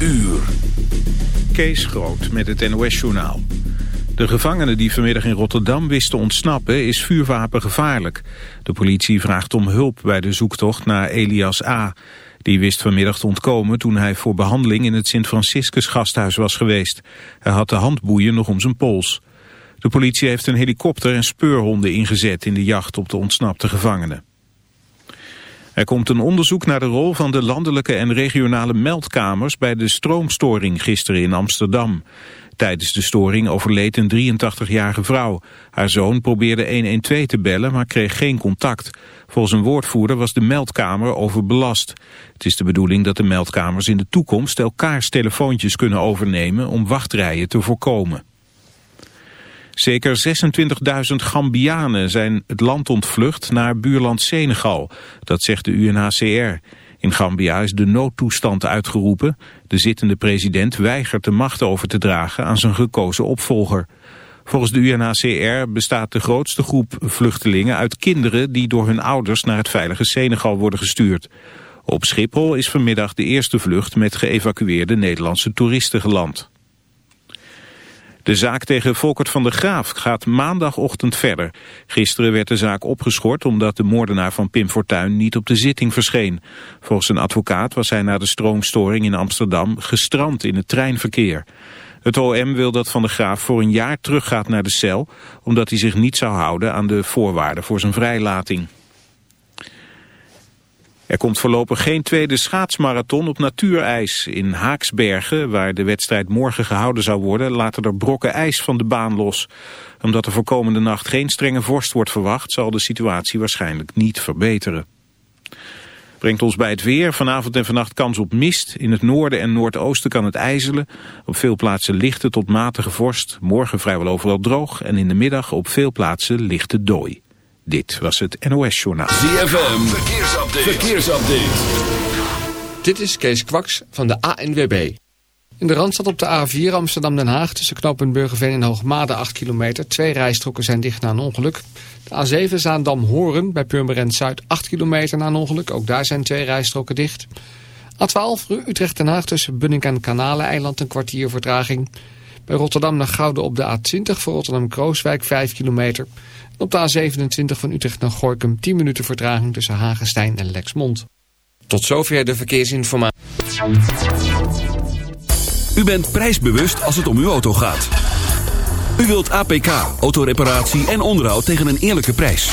uur. Kees Groot met het NOS-journaal. De gevangene die vanmiddag in Rotterdam wist te ontsnappen is vuurwapengevaarlijk. De politie vraagt om hulp bij de zoektocht naar Elias A. Die wist vanmiddag te ontkomen toen hij voor behandeling in het Sint-Franciscus gasthuis was geweest. Hij had de handboeien nog om zijn pols. De politie heeft een helikopter en speurhonden ingezet in de jacht op de ontsnapte gevangenen. Er komt een onderzoek naar de rol van de landelijke en regionale meldkamers bij de stroomstoring gisteren in Amsterdam. Tijdens de storing overleed een 83-jarige vrouw. Haar zoon probeerde 112 te bellen, maar kreeg geen contact. Volgens een woordvoerder was de meldkamer overbelast. Het is de bedoeling dat de meldkamers in de toekomst elkaars telefoontjes kunnen overnemen om wachtrijen te voorkomen. Zeker 26.000 Gambianen zijn het land ontvlucht naar buurland Senegal. Dat zegt de UNHCR. In Gambia is de noodtoestand uitgeroepen. De zittende president weigert de macht over te dragen aan zijn gekozen opvolger. Volgens de UNHCR bestaat de grootste groep vluchtelingen uit kinderen die door hun ouders naar het veilige Senegal worden gestuurd. Op Schiphol is vanmiddag de eerste vlucht met geëvacueerde Nederlandse toeristen geland. De zaak tegen Volkert van der Graaf gaat maandagochtend verder. Gisteren werd de zaak opgeschort omdat de moordenaar van Pim Fortuyn niet op de zitting verscheen. Volgens een advocaat was hij na de stroomstoring in Amsterdam gestrand in het treinverkeer. Het OM wil dat Van der Graaf voor een jaar teruggaat naar de cel... omdat hij zich niet zou houden aan de voorwaarden voor zijn vrijlating. Er komt voorlopig geen tweede schaatsmarathon op natuurijs. In Haaksbergen, waar de wedstrijd morgen gehouden zou worden... laten er brokken ijs van de baan los. Omdat er voor komende nacht geen strenge vorst wordt verwacht... zal de situatie waarschijnlijk niet verbeteren. Brengt ons bij het weer. Vanavond en vannacht kans op mist. In het noorden en noordoosten kan het ijzelen. Op veel plaatsen lichte tot matige vorst. Morgen vrijwel overal droog. En in de middag op veel plaatsen lichte dooi. Dit was het NOS Journaal. ZFM, verkeersupdate. verkeersupdate. Dit is Kees Kwaks van de ANWB. In de Randstad op de A4 Amsterdam-Den Haag tussen knooppunt Burgerveen en Hoogmade 8 kilometer. Twee rijstroken zijn dicht na een ongeluk. De A7 Zaandam-Horen bij Purmerend Zuid 8 kilometer na een ongeluk. Ook daar zijn twee rijstroken dicht. A12 Utrecht-Den Haag tussen Bunnik en Kanalen-eiland een kwartier vertraging. Bij Rotterdam naar Gouden op de A20 voor Rotterdam-Krooswijk 5 kilometer. Op de A27 van Utrecht naar Gorkum 10 minuten vertraging tussen Hagenstein en Lexmond. Tot zover de verkeersinformatie. U bent prijsbewust als het om uw auto gaat. U wilt APK, autoreparatie en onderhoud tegen een eerlijke prijs.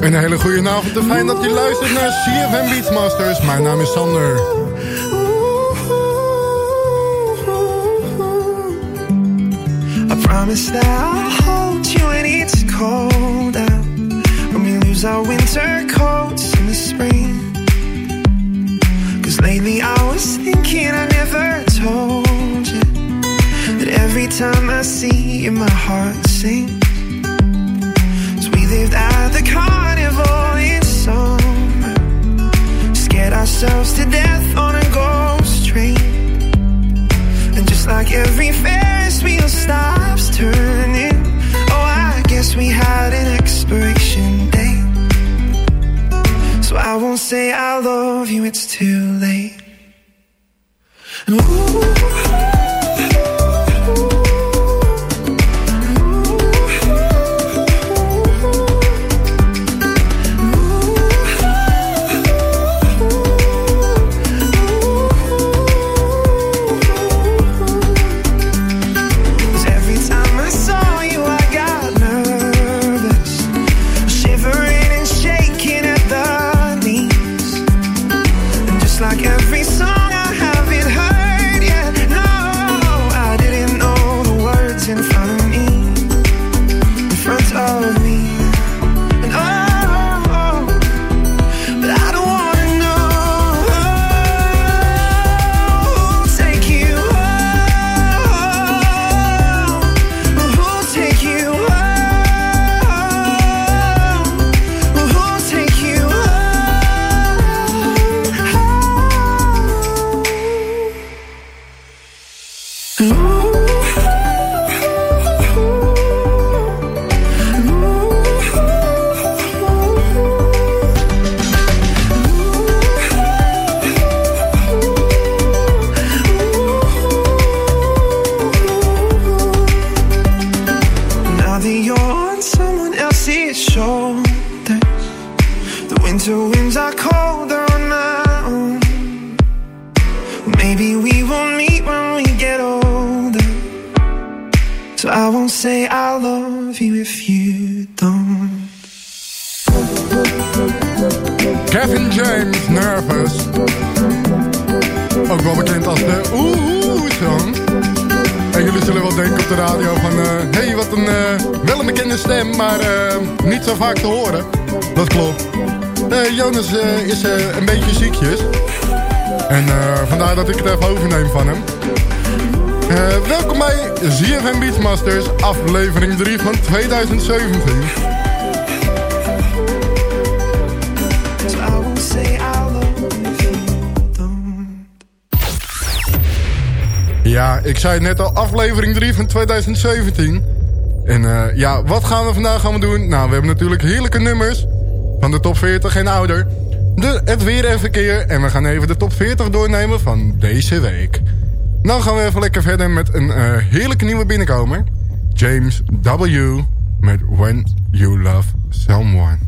Een hele goede avond en fijn dat je luistert naar CFM Beachmasters. Mijn naam is Sander. I promise that I'll hold you when it's cold out. When we lose our winter coats in the spring. Cause lately I was thinking I never told you. That every time I see you, my heart sinks. Lived at the carnival in summer. Scared ourselves to death on a ghost train. And just like every Ferris wheel stops turning, oh, I guess we had an expiration date. So I won't say I love you, it's too late. And ooh, aflevering 3 van 2017. So I won't say I love you if you don't. Ja, ik zei het net al, aflevering 3 van 2017. En eh, ja, wat gaan we vandaag we doen? Nou, we hebben natuurlijk heerlijke nummers van de top 40 en ouder. De, het weer en verkeer. En we gaan even de top 40 doornemen van deze week. Dan gaan we even lekker verder met een eh, heerlijke nieuwe binnenkomer. James W. met When You Love Someone.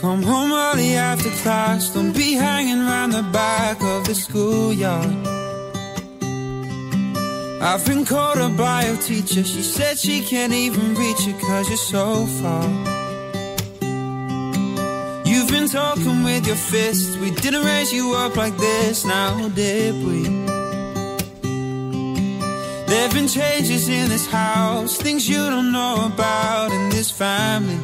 Come home early after class. Don't be hanging around the back of the schoolyard. I've been called a teacher. She said she can't even reach you cause you're so far. You've been talking with your fists. We didn't raise you up like this, now did we? There've been changes in this house, things you don't know about in this family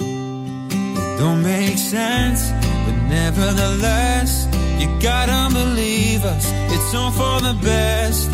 It don't make sense, but nevertheless, you gotta believe us. It's all for the best.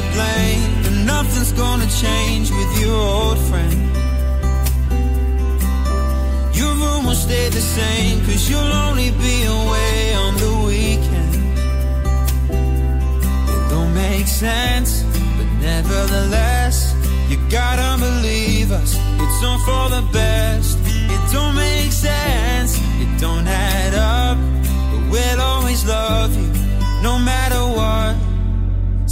To blame, and nothing's gonna change with your old friend. Your room will stay the same, cause you'll only be away on the weekend. It don't make sense, but nevertheless, you gotta believe us. It's all for the best. It don't make sense. It don't add up. But we'll always love you, no matter what.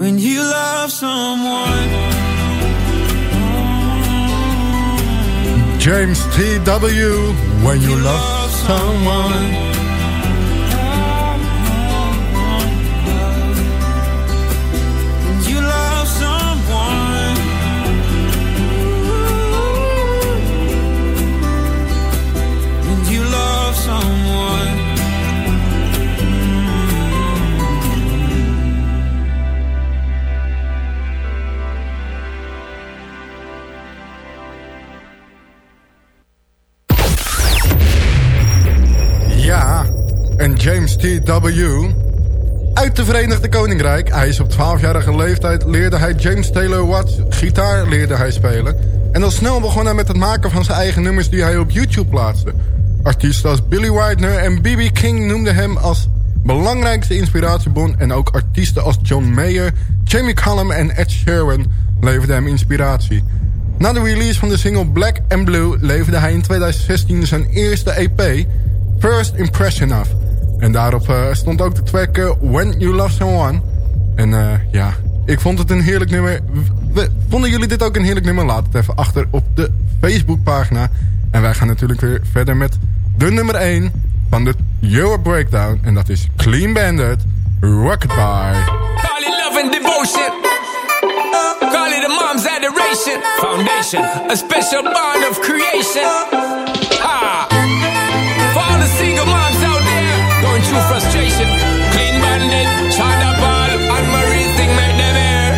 when you love someone. James T.W. When you love someone. James T.W. Uit de Verenigde Koninkrijk. Hij is op 12-jarige leeftijd leerde hij James Taylor Watts gitaar leerde hij spelen. En al snel begon hij met het maken van zijn eigen nummers die hij op YouTube plaatste. Artiesten als Billy Whitener en B.B. King noemden hem als belangrijkste inspiratiebron... en ook artiesten als John Mayer, Jamie Cullum en Ed Sheeran leverden hem inspiratie. Na de release van de single Black and Blue leverde hij in 2016 zijn eerste EP... First Impression af... En daarop eh, stond ook de track eh, When You Love Someone. En eh, ja, ik vond het een heerlijk nummer. Vonden jullie dit ook een heerlijk nummer? Laat het even achter op de Facebookpagina. En wij gaan natuurlijk weer verder met de nummer 1 van de Your Breakdown. En dat is Clean Bandit, Rocket By. Call it love and devotion. Call it a mom's adoration. Foundation, a special bond of creation. true frustration. Clean bandit, China ball, and Marie thing make them air.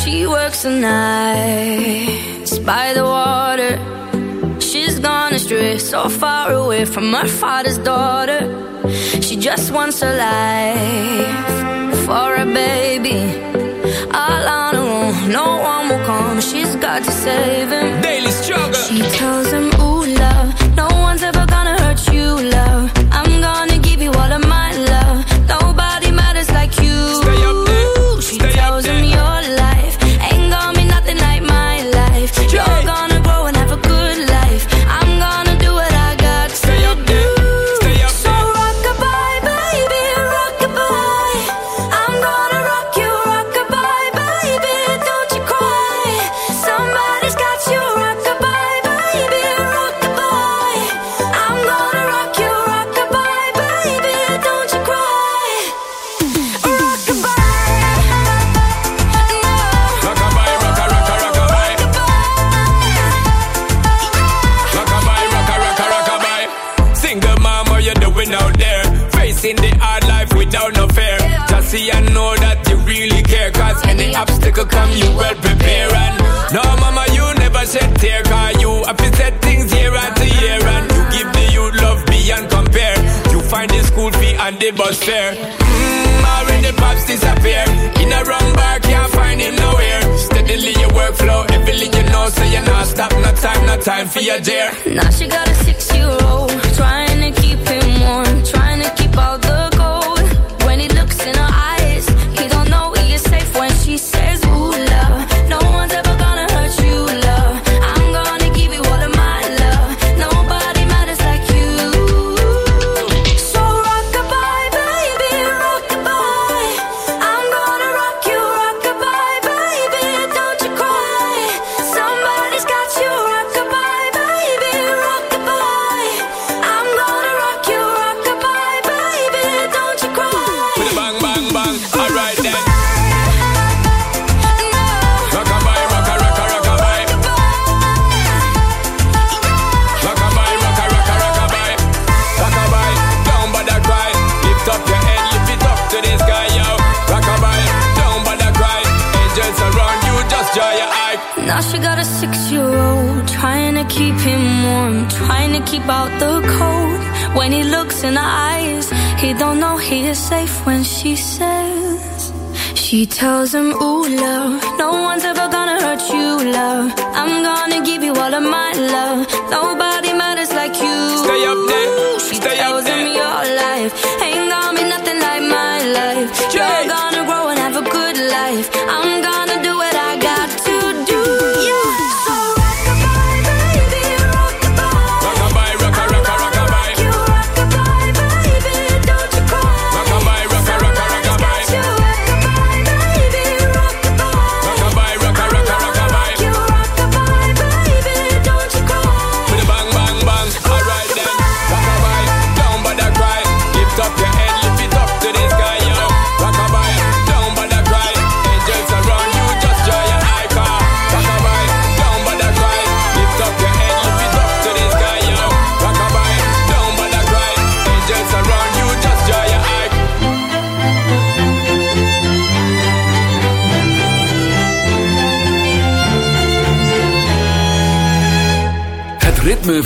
She works the night by the water. She's gone astray, so far away from her father's daughter. She just wants a life for a baby. All on her own, no one will come. She's got to save him. Daily struggle. She tells him. for you, dear. Now she got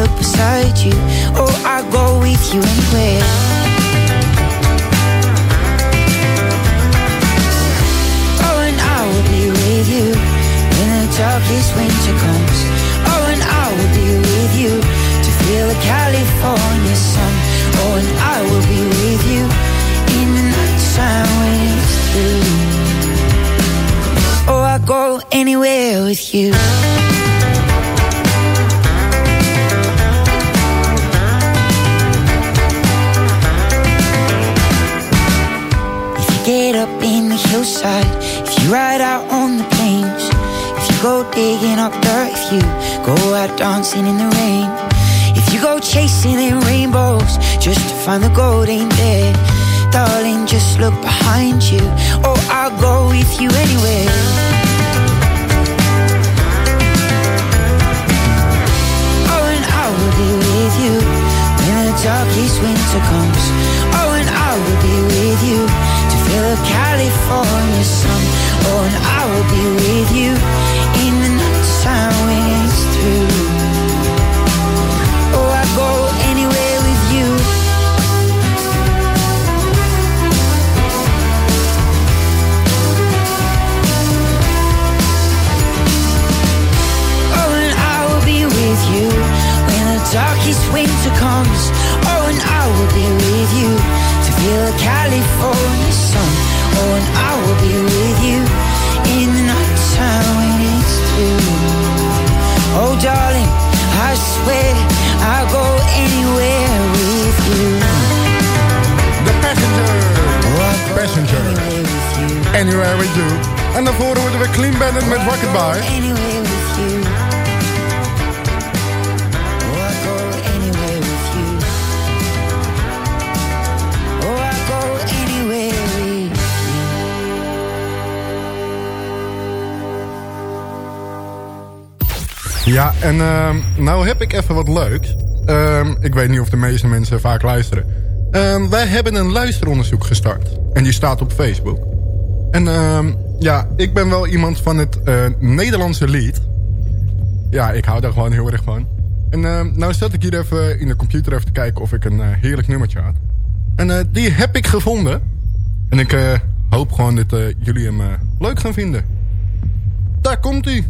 Look beside you. Oh, I'll go with you anywhere. Oh, and I will be with you when the darkest winter comes. Oh, and I will be with you to feel the California sun. Oh, and I will be with you in the nighttime when it's through. Oh, I'll go anywhere with you. Hillside, if you ride out on the plains, if you go digging up dirt, if you go out dancing in the rain, if you go chasing them rainbows just to find the gold ain't there, darling, just look behind you. Oh, I'll go with you anywhere. Oh, and I will be with you when the darkest winter comes. California sun. Oh, and I will be with you in the nighttime when it's through. Oh, I go anywhere with you. Oh, and I will be with you when the darkest winter comes. Do. En daarvoor worden we Clean Bandit met Rocket Bar. Ja, en ehm, nou heb ik even wat leuks. Ehm, ik weet niet of de meeste mensen vaak luisteren. Ehm, wij hebben een luisteronderzoek gestart. En die staat op Facebook. En ehm, ja, ik ben wel iemand van het eh, Nederlandse lied. Ja, ik hou daar gewoon heel erg van. En ehm, nou zat ik hier even in de computer even te kijken of ik een eh, heerlijk nummertje had. En eh, die heb ik gevonden. En ik hoop gewoon dat jullie hem leuk gaan vinden. Daar komt hij.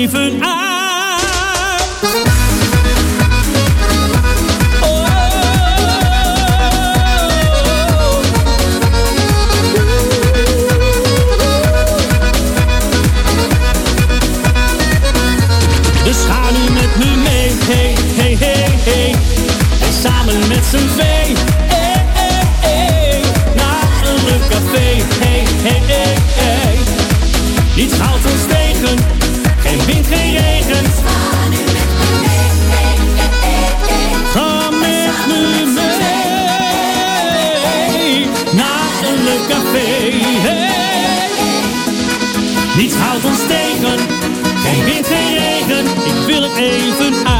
even aan. geen regen. Ga met me mee naar een leuk café. Niets houdt ons tegen, geen wind, geen regen. Ik wil het even uit.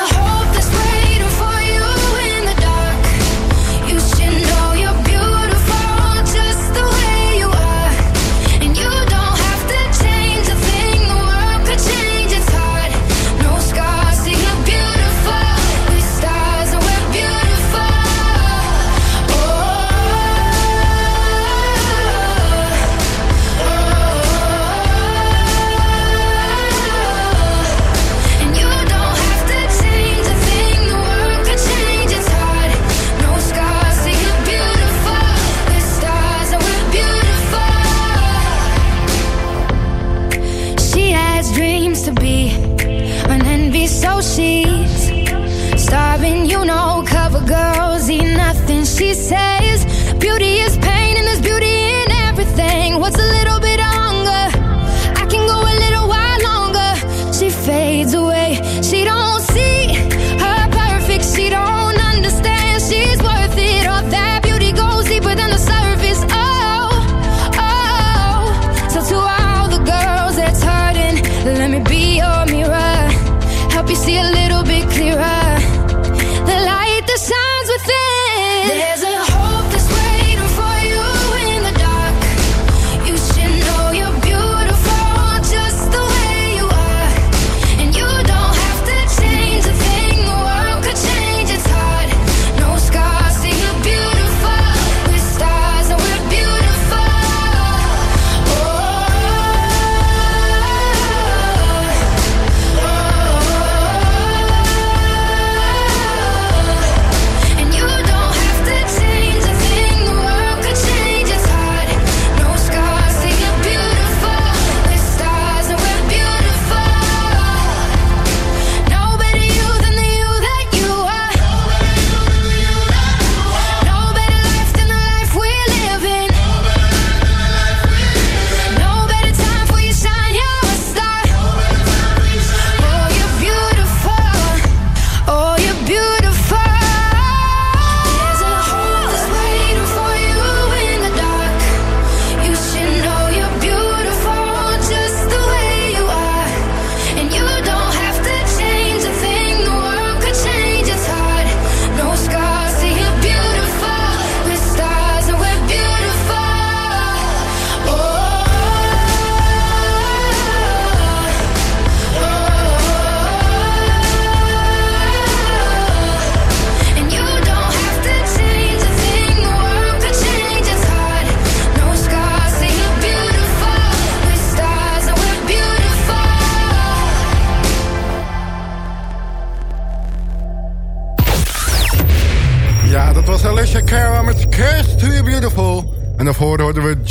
nothing.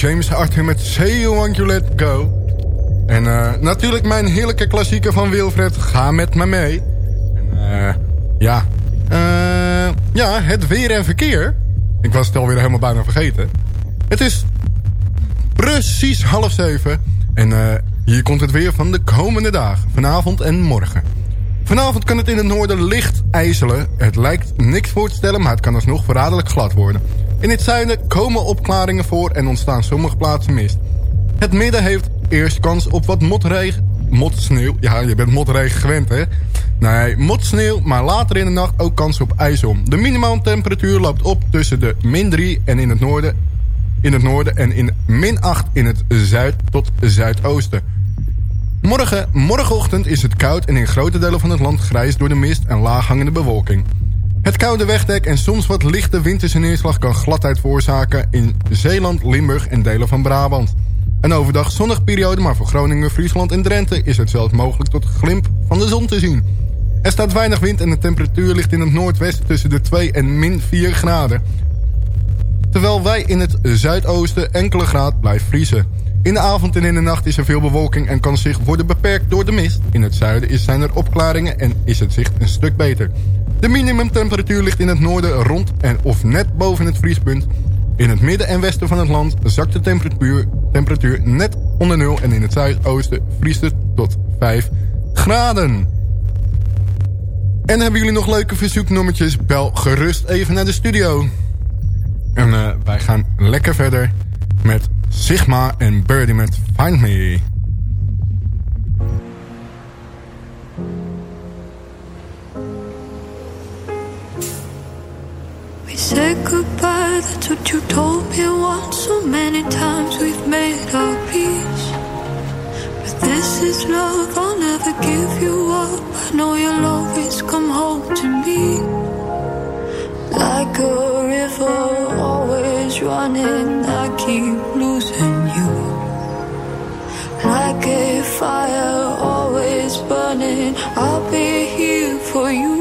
James Arthur met Say You Want You Let Go. En eh, natuurlijk mijn heerlijke klassieker van Wilfred, Ga Met Me Mee. En eh, ja, eh, ja, het weer en verkeer. Ik was het alweer helemaal bijna vergeten. Het is precies half zeven. En hier komt het weer van de komende dagen. Vanavond en morgen. Vanavond kan het in het noorden licht ijzelen. Het lijkt niks voor te stellen, maar het kan alsnog verraderlijk glad worden. In het zuiden komen opklaringen voor en ontstaan sommige plaatsen mist. Het midden heeft eerst kans op wat motregen... Motsneeuw. Ja, je bent motregen gewend, hè? Nee, motsneeuw, maar later in de nacht ook kans op ijzom. De minimumtemperatuur loopt op tussen de min 3 en in het noorden, in het noorden en in min 8 in het zuid tot zuidoosten. Morgen, morgenochtend is het koud en in grote delen van het land grijs door de mist en laaghangende bewolking. Het koude wegdek en soms wat lichte winterse neerslag kan gladheid veroorzaken in Zeeland, Limburg en delen van Brabant. Een overdag zonnige periode, maar voor Groningen, Friesland en Drenthe is het zelfs mogelijk tot glimp van de zon te zien. Er staat weinig wind en de temperatuur ligt in het noordwesten tussen de 2 en min 4 graden. Terwijl wij in het zuidoosten enkele graad blijven vriezen. In de avond en in de nacht is er veel bewolking en kan zich worden beperkt door de mist. In het zuiden zijn er opklaringen en is het zicht een stuk beter. De minimumtemperatuur ligt in het noorden rond en of net boven het vriespunt. In het midden en westen van het land zakt de temperatuur, temperatuur net onder nul... en in het zuidoosten vriest het tot 5 graden. En hebben jullie nog leuke verzoeknummertjes? Bel gerust even naar de studio. En eh, wij gaan lekker verder met Sigma en Birdie met Find Me. Said goodbye, that's what you told me once. So many times we've made our peace. But this is love, I'll never give you up. I know you'll always come home to me. Like a river, always running, I keep losing you. Like a fire, always burning, I'll be here for you.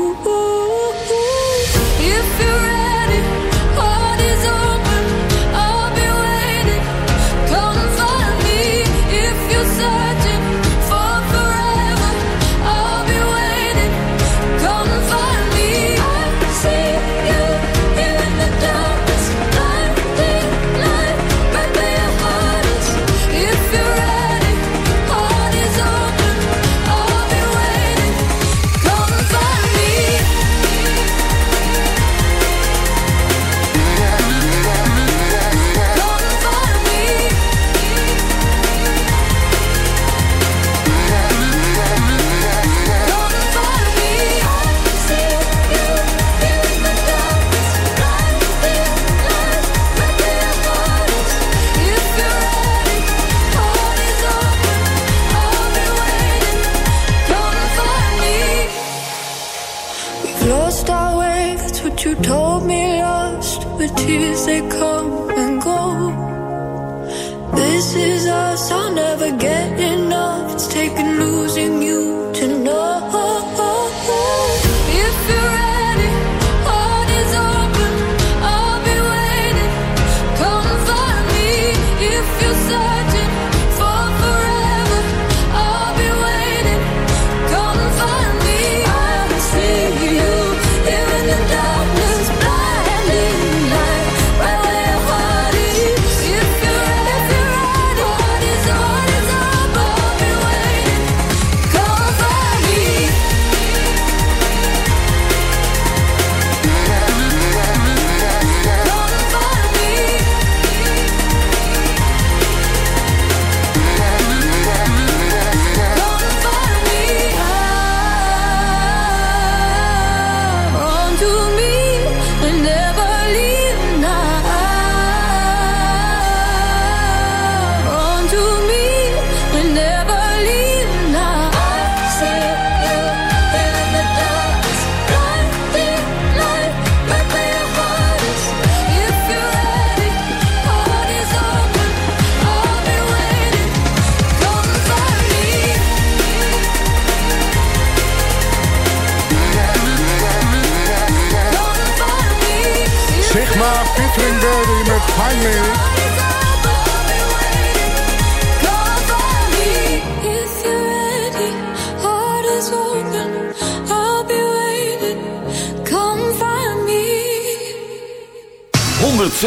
106.9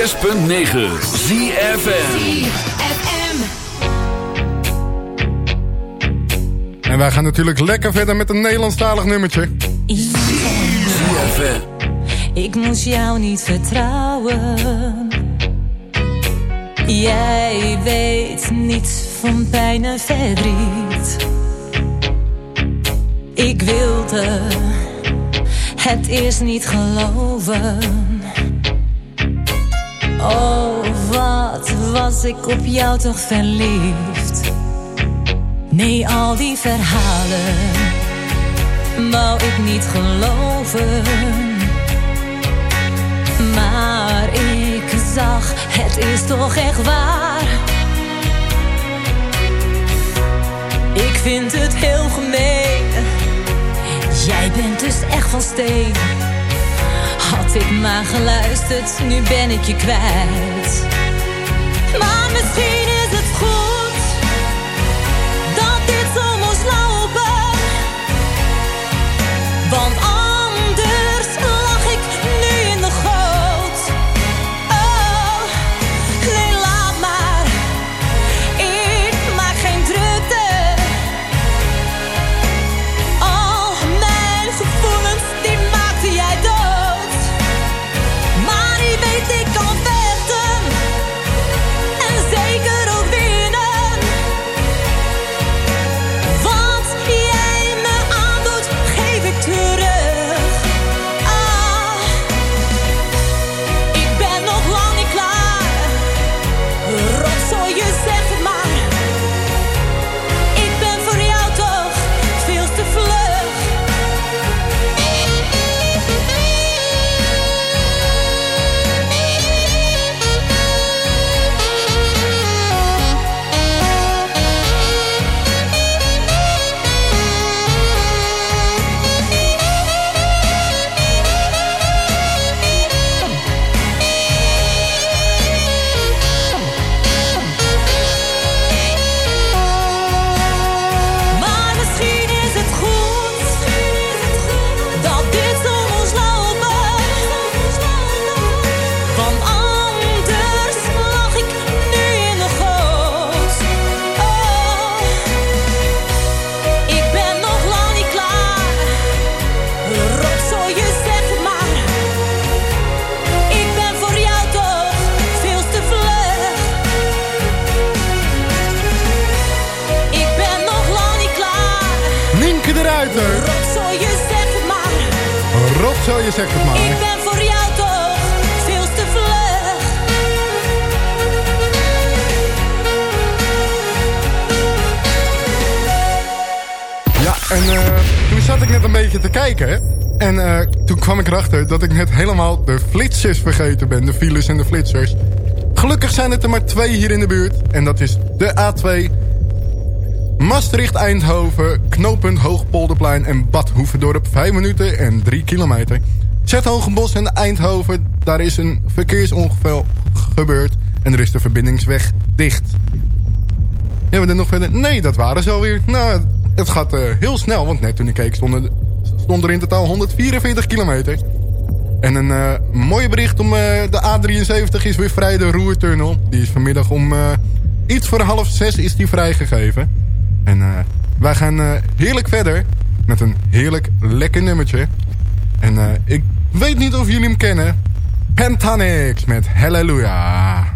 ZFM. En wij gaan natuurlijk lekker verder met een Nederlandstalig nummertje. ZFM. Ik moest jou niet vertrouwen. Jij weet niets van pijn en verdriet. Ik wilde het eerst niet geloven. Oh, wat was ik op jou toch verliefd. Nee, al die verhalen wou ik niet geloven. Maar ik zag, het is toch echt waar. Ik vind het heel gemeen. Jij bent dus echt van steen. Ik ik maar geluisterd, nu ben ik je kwijt. Maar misschien is het goed dat dit zo moest lopen. Want dat ik net helemaal de flitsers vergeten ben. De files en de flitsers. Gelukkig zijn het er maar twee hier in de buurt. En dat is de A2. Maastricht-Eindhoven, knooppunt Hoogpolderplein en Bad Hoeverdorp. 5 minuten en 3 kilometer. Zethogenbos en Eindhoven, daar is een verkeersongeval gebeurd. En er is de verbindingsweg dicht. Hebben we er nog verder? Nee, dat waren ze alweer. Nou, het gaat eh, heel snel, want net toen ik keek stond er, stond er in totaal 144 kilometer. En een eh, mooi bericht om eh, de A73 is weer vrij, de Roertunnel. Die is vanmiddag om iets voor half zes is die vrijgegeven. En wij gaan heerlijk verder met een heerlijk lekker nummertje. En ik weet niet of jullie hem kennen. Pentanix met Hallelujah.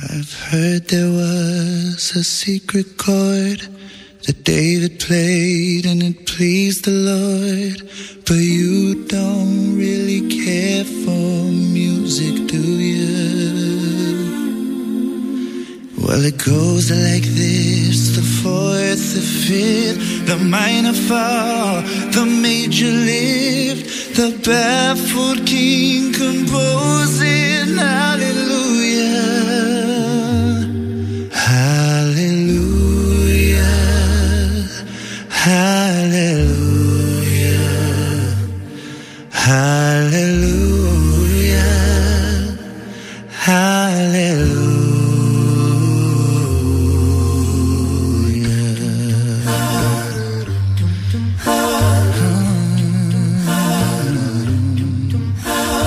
I've heard there was a secret chord that David played and it pleased the Lord. But you don't really care for music, do you? Well, it goes like this the fourth, the fifth, the minor fall, the major lift, the baffled king composing hallelujah. Hallelujah. Hallelujah. Hallelujah.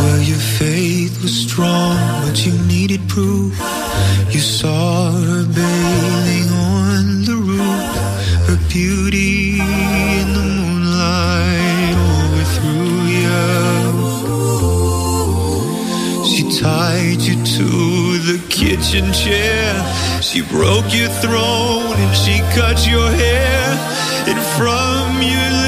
Well, your faith was strong, but you needed proof. You saw kitchen chair. She broke your throne and she cut your hair. And from your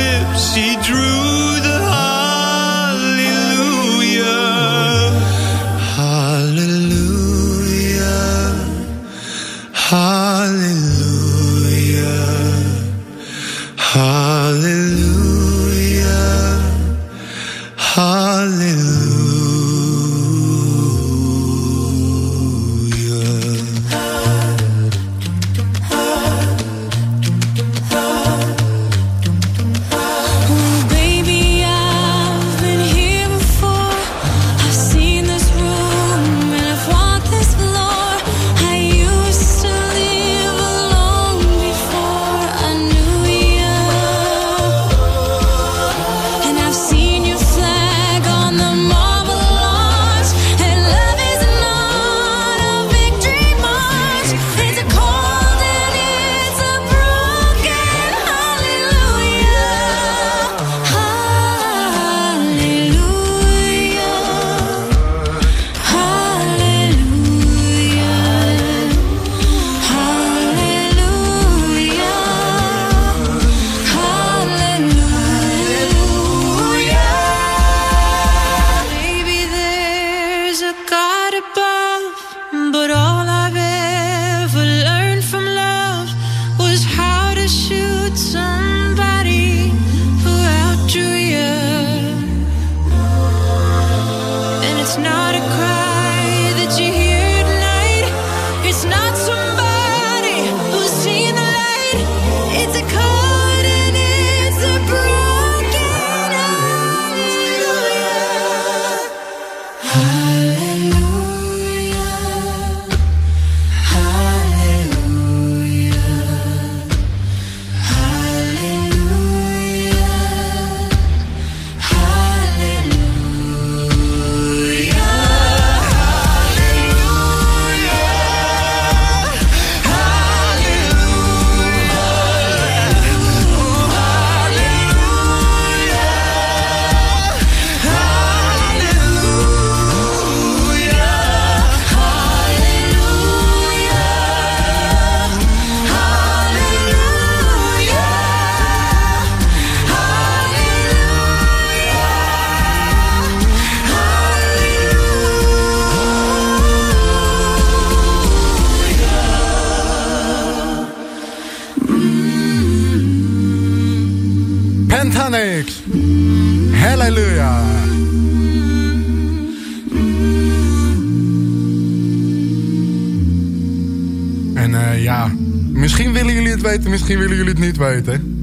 misschien willen jullie het niet weten.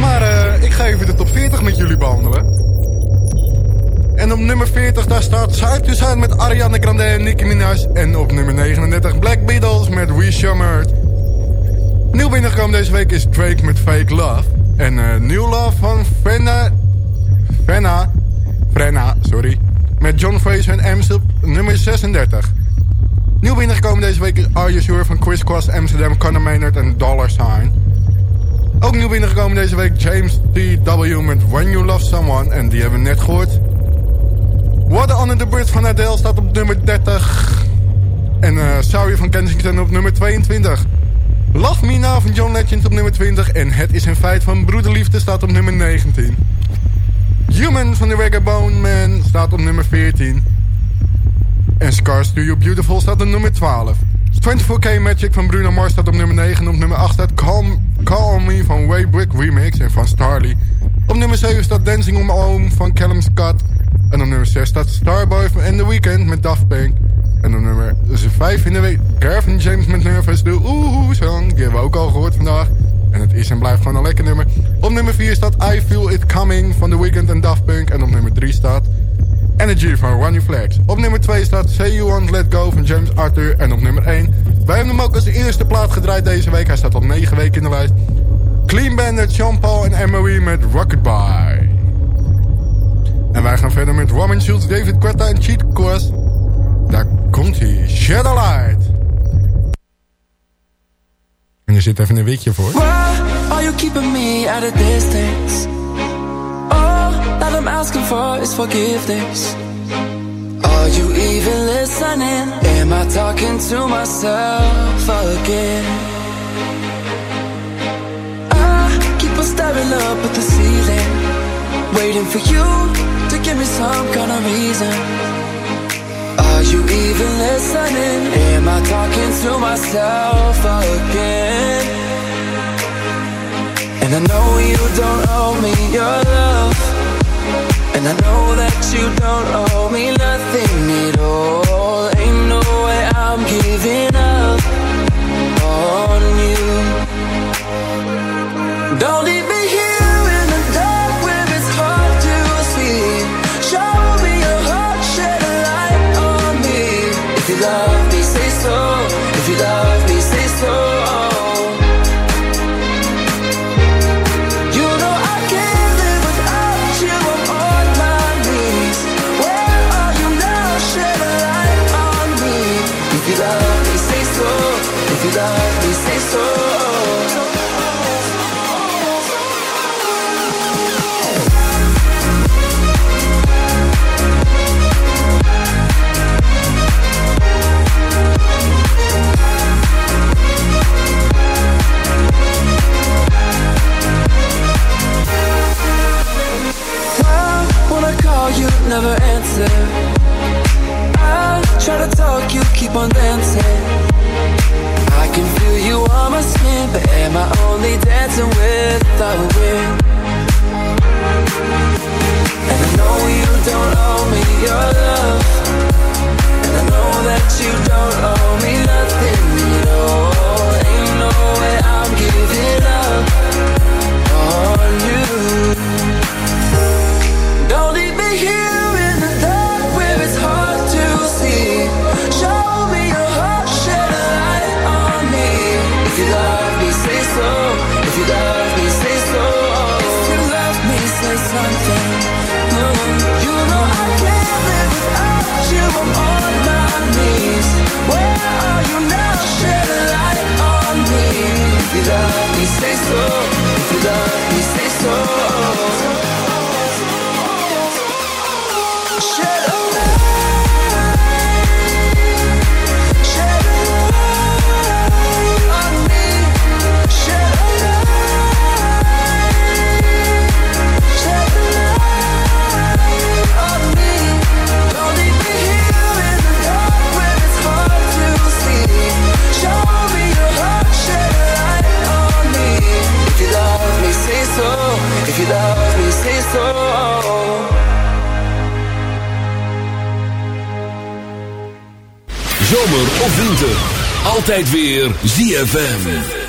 Maar eh, ik ga even de top 40 met jullie behandelen. En op nummer 40 daar staat Side to met Ariana Grande en Nicki Minaj. En op nummer 39 Black Beatles met We. Nieuw binnengekomen deze week is Drake met Fake Love. En eh New Love van Frenna... Frenna... Frenna, sorry. Met John Fraser en Amstel nummer 36. Nieuw binnengekomen deze week is Are You Sure van Chris Cross, Amsterdam, Conor Maynard en Dollar Sign. Ook nieuw binnengekomen deze week James T.W. met When You Love Someone. En die hebben we net gehoord. What on the Birds van Adele staat op nummer 30. En eh Sorry van Kensington op nummer 22. Love Me Now van John Legend op nummer 20. En Het is een feit van Broederliefde staat op nummer 19. Human van de Reggae Bone Man staat op nummer 14. En Scars to You Beautiful staat op nummer 12. 24K Magic van Bruno Mars staat op nummer 9. Op nummer 8 staat Call, Call Me van Waybrick Remix en van Starly. Op nummer 7 staat Dancing On My Own van Callum Scott. En op nummer 6 staat Starboy van The Weeknd met Daft Punk. En op nummer 5 in de week Gavin James met Nervous, de Oeh Song. Die hebben we ook al gehoord vandaag. En het is en blijft gewoon een lekker nummer. Op nummer 4 staat I Feel It Coming van The Weeknd en Daft Punk. En op nummer 3 staat Energy van Ronnie Flex. Op nummer 2 staat Say You Want Let Go van James Arthur. En op nummer 1, wij hebben hem ook als eerste plaat gedraaid deze week. Hij staat al 9 weken in de lijst. Clean Bandit, Sean Paul en MOE met Rocketbye. En wij gaan verder met Roman Schultz, David Guetta en Cheat Course. Daar komt hij, Shed a Light. En er zit even een weekje voor. Are you keeping me distance? I'm asking for is forgiveness. Are you even listening? Am I talking to myself again? I keep on staring up at the ceiling, waiting for you to give me some kind of reason. Are you even listening? Am I talking to myself again? And I know you don't owe me your love. And I know that you don't owe me nothing at all. Ain't no way I'm giving up on you. Don't leave me here in the dark where it's hard to see. Show me your heart, shed a light on me. If you love me, say so. If you love me, try to talk, you keep on dancing. I can feel you on my skin, but am I only dancing with the wind? And I know you don't owe me your love, and I know that you don't owe me nothing at all. Ain't no way I'm giving up on you. Don't leave me here love me, say you love me, say so. Altijd weer ZFM.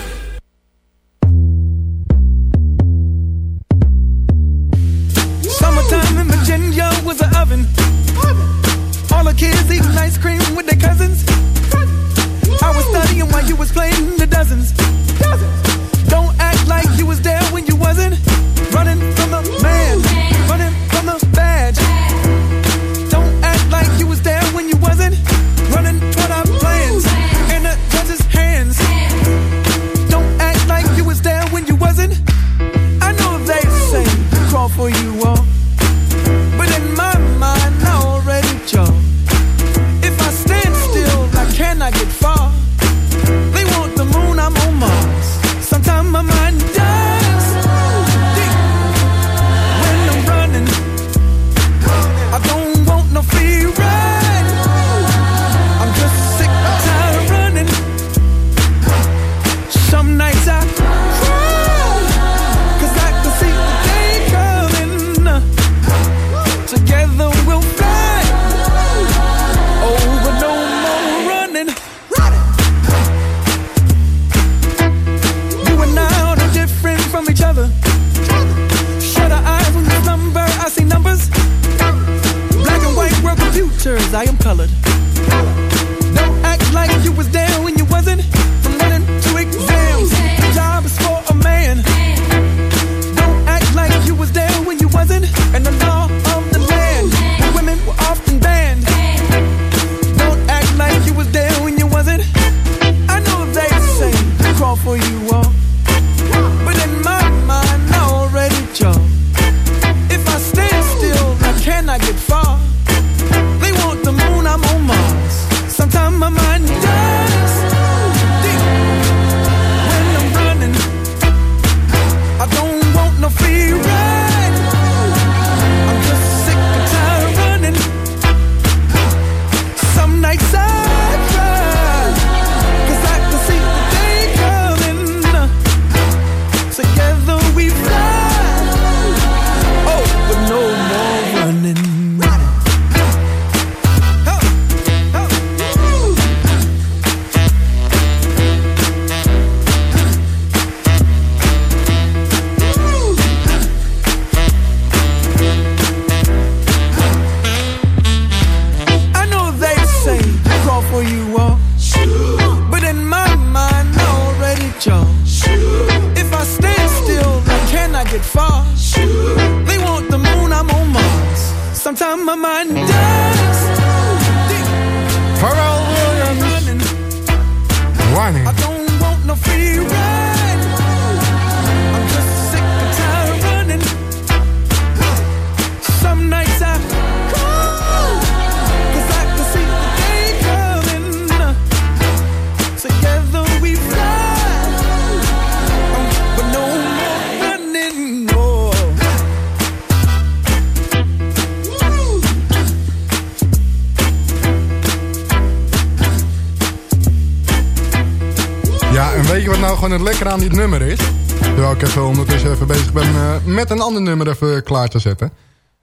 Wat nou gewoon het lekker aan dit nummer is? Terwijl ik even ondertussen even bezig ben eh, met een ander nummer even klaar te zetten.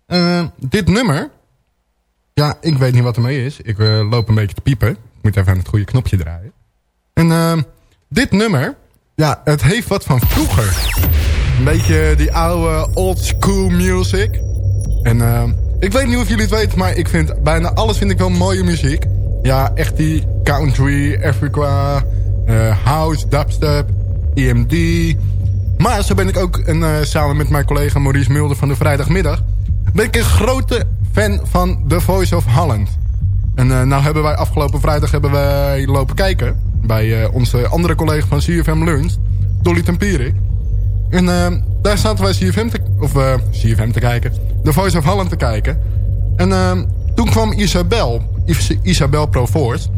Eh, dit nummer, ja, ik weet niet wat ermee is. Ik eh, loop een beetje te piepen. Ik moet even aan het goede knopje draaien. En dit nummer, ja, het heeft wat van vroeger. Een beetje die oude old school music. En ik weet niet of jullie het weten, maar ik vind bijna alles vind ik wel mooie muziek. Ja, echt die country, Africa, eh, house, dubstep, EMD. Maar zo ben ik ook, een, eh, samen met mijn collega Maurice Mulder van de vrijdagmiddag... ben ik een grote fan van The Voice of Holland. En uh, nou hebben wij afgelopen vrijdag hebben wij lopen kijken... bij onze andere collega van CFM Lunch, Dolly Tempierik. En daar zaten wij CFM te, te kijken, The Voice of Holland te kijken. En toen kwam Isabel, Is Isabel Provoort.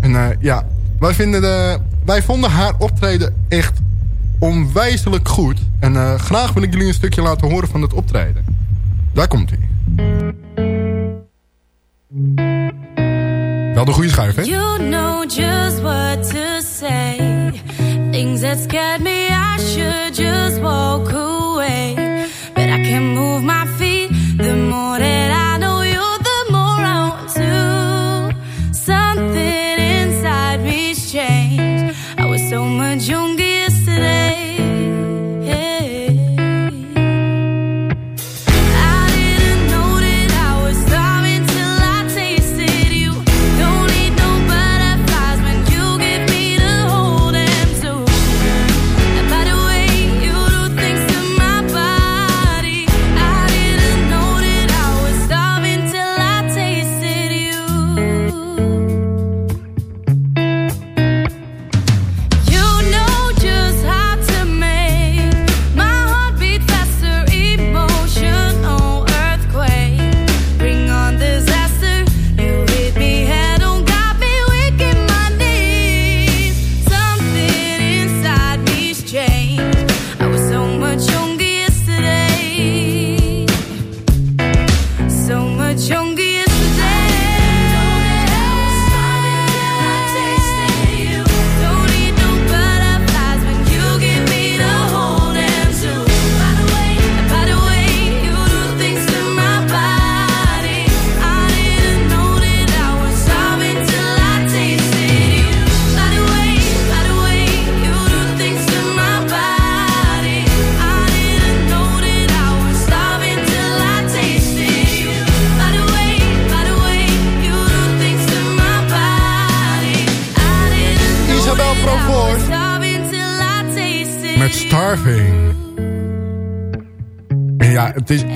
En ja, wij, vinden de, wij vonden haar optreden echt onwijselijk goed. En uh, graag wil ik jullie een stukje laten horen van het optreden. Daar komt hij. Wel de goede schuif, hè? You know just what to say. Things that scared me, I should just walk away. But I can't move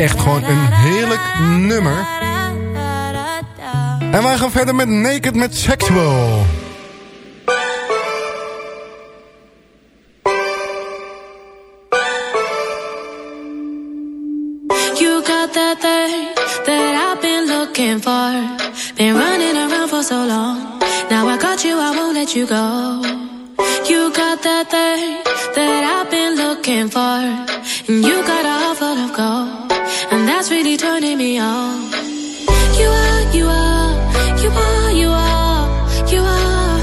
echt gewoon een heerlijk nummer. En wij gaan verder met Naked met Sexual. that's really turning me on. You are, you are, you are, you are, you are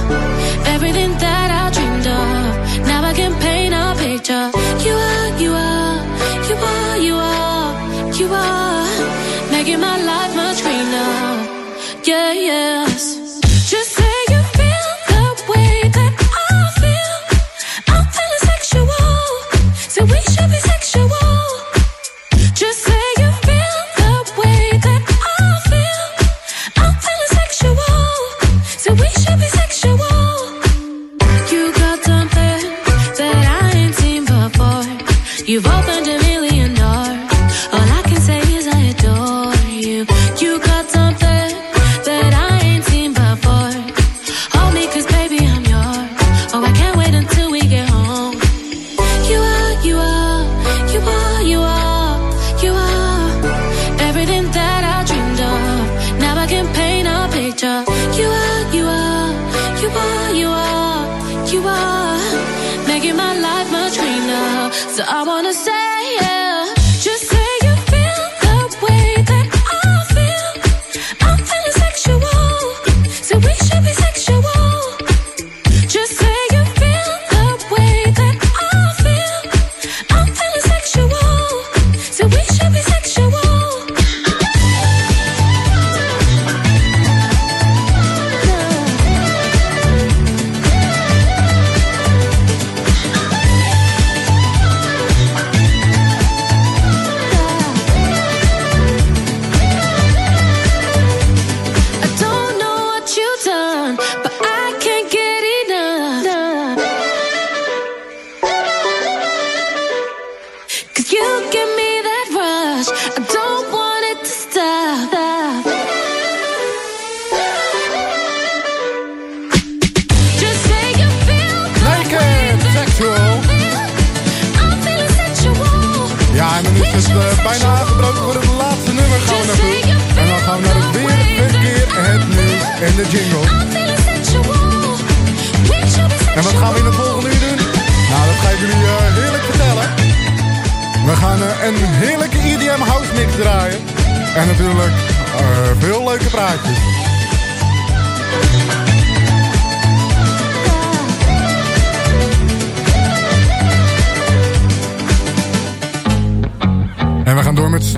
everything that I dreamed of. Now I can paint a picture. You are, you are, you are, you are, you are making my life.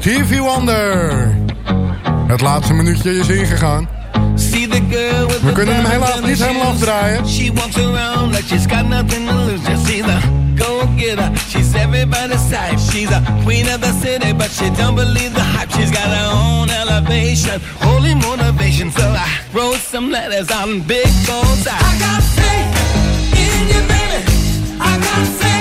Stevie Wonder. Het laatste minuutje is ingegaan. We kunnen hem helaas niet helemaal afdraaien. She walks around like she's got nothing to lose. Just see the go-getter. She's everybody's type. She's a queen of the city, but she don't believe the hype. She's got her own elevation, holy motivation. So I wrote some letters on big gold. I got faith in you, baby. I got faith.